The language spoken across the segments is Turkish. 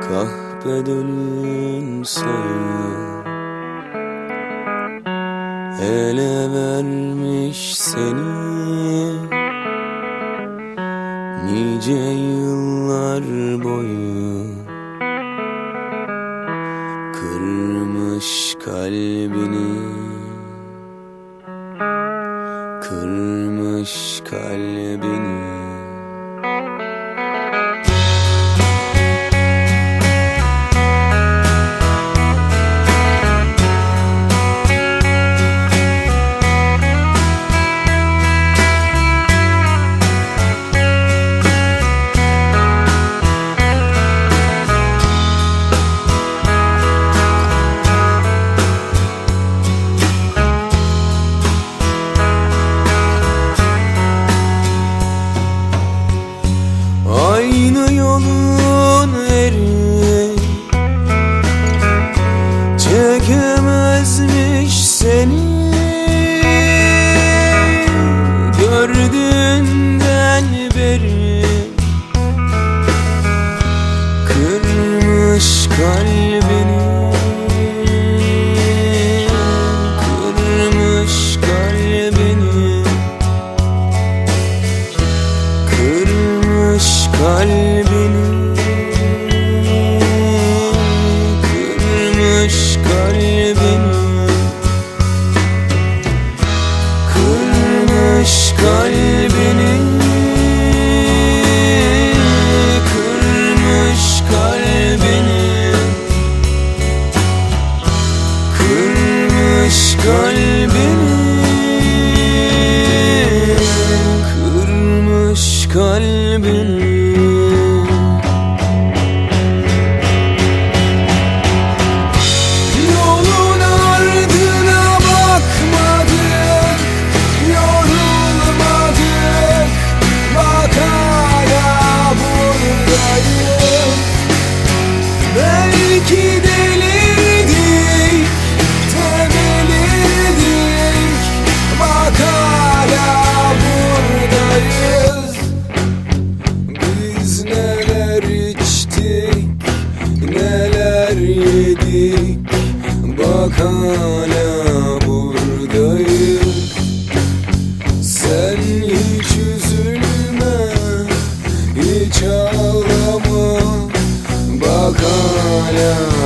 Kahpe dölün soyu Ele vermiş seni. Nice yıllar boyu Kırmış kalbini. Kırmış kalbini kalbini Kırmış kalbini Kırmış kalbini Kırmış kalbini Kırmış kalbini Kırmış kalbini Yeah.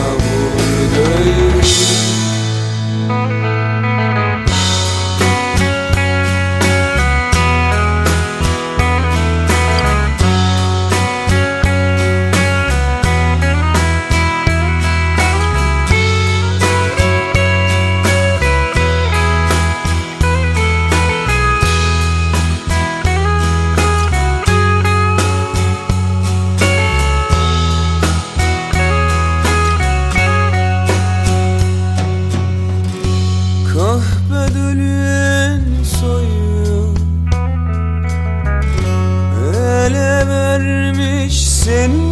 sin.